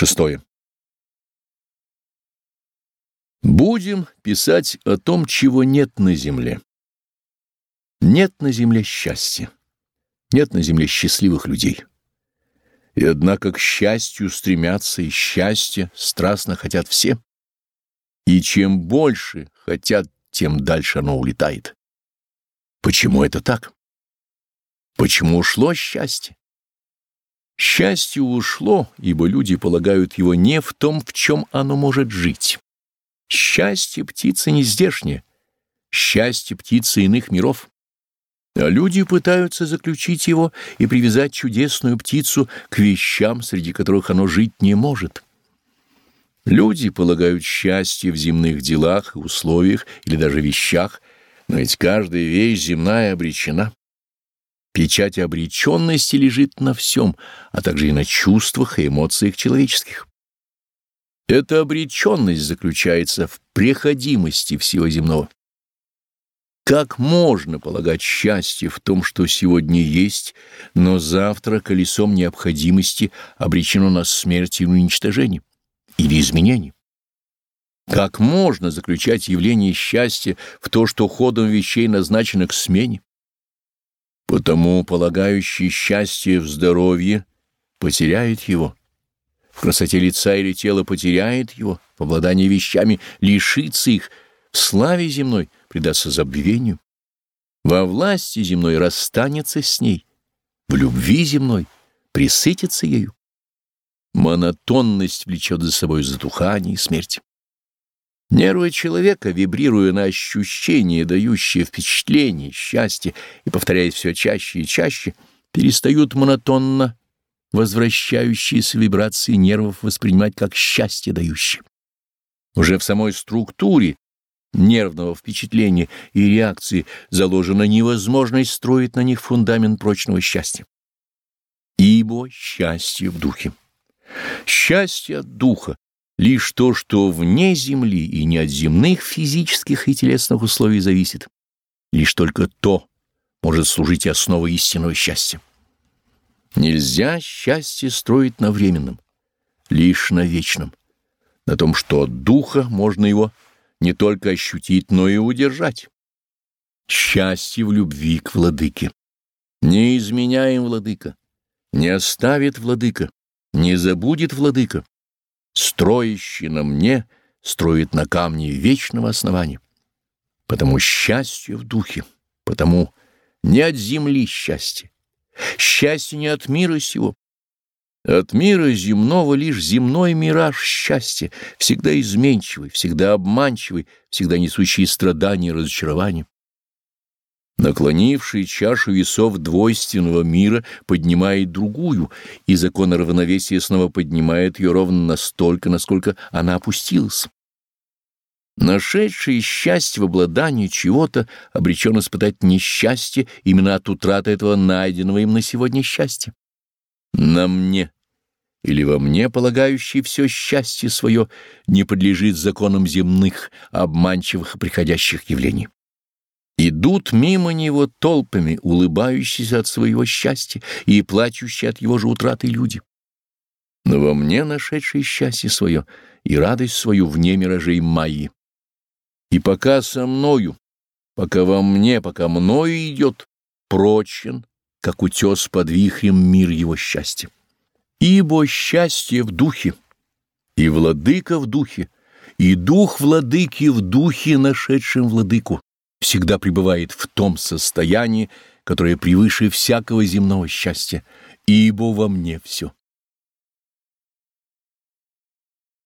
Шестое. Будем писать о том, чего нет на земле. Нет на земле счастья, нет на земле счастливых людей. И однако к счастью стремятся, и счастье страстно хотят все. И чем больше хотят, тем дальше оно улетает. Почему это так? Почему ушло счастье? Счастье ушло, ибо люди полагают его не в том, в чем оно может жить. Счастье птица не здешняя, счастье птица иных миров. А люди пытаются заключить его и привязать чудесную птицу к вещам, среди которых оно жить не может. Люди полагают счастье в земных делах, условиях или даже вещах, но ведь каждая вещь земная обречена. Печать обреченности лежит на всем, а также и на чувствах и эмоциях человеческих. Эта обреченность заключается в преходимости всего земного. Как можно полагать счастье в том, что сегодня есть, но завтра колесом необходимости обречено на смерть и уничтожение или изменение? Как можно заключать явление счастья в то, что ходом вещей назначено к смене? Потому полагающий счастье в здоровье потеряет его, в красоте лица или тела потеряет его, в обладании вещами лишится их, в славе земной предастся забвению, во власти земной расстанется с ней, в любви земной присытится ею. Монотонность влечет за собой затухание и смерть. Нервы человека, вибрируя на ощущения, дающие впечатление, счастье, и повторяясь все чаще и чаще, перестают монотонно возвращающиеся вибрации нервов воспринимать как счастье дающие. Уже в самой структуре нервного впечатления и реакции заложена невозможность строить на них фундамент прочного счастья. Ибо счастье в духе. Счастье от духа лишь то, что вне земли и не от земных физических и телесных условий зависит. Лишь только то может служить основой истинного счастья. Нельзя счастье строить на временном, лишь на вечном, на том, что от духа можно его не только ощутить, но и удержать. Счастье в любви к владыке. Не изменяем владыка, не оставит владыка, не забудет владыка строящий на мне, строит на камне вечного основания. Потому счастье в духе, потому не от земли счастье, счастье не от мира сего. От мира земного лишь земной мираж счастья, всегда изменчивый, всегда обманчивый, всегда несущий страдания и разочарования. Наклонивший чашу весов двойственного мира поднимает другую, и закон равновесия снова поднимает ее ровно настолько, насколько она опустилась. Нашедший счастье в обладании чего-то обречен испытать несчастье именно от утраты этого найденного им на сегодня счастья. На мне или во мне, полагающий все счастье свое, не подлежит законам земных, обманчивых и приходящих явлений. Идут мимо него толпами, улыбающиеся от своего счастья и плачущие от его же утраты люди. Но во мне нашедшее счастье свое и радость свою вне миражей Майи. И пока со мною, пока во мне, пока мною идет, прочен, как утес под вихрем мир его счастья. Ибо счастье в духе, и владыка в духе, и дух владыки в духе, нашедшем владыку всегда пребывает в том состоянии, которое превыше всякого земного счастья, ибо во мне все.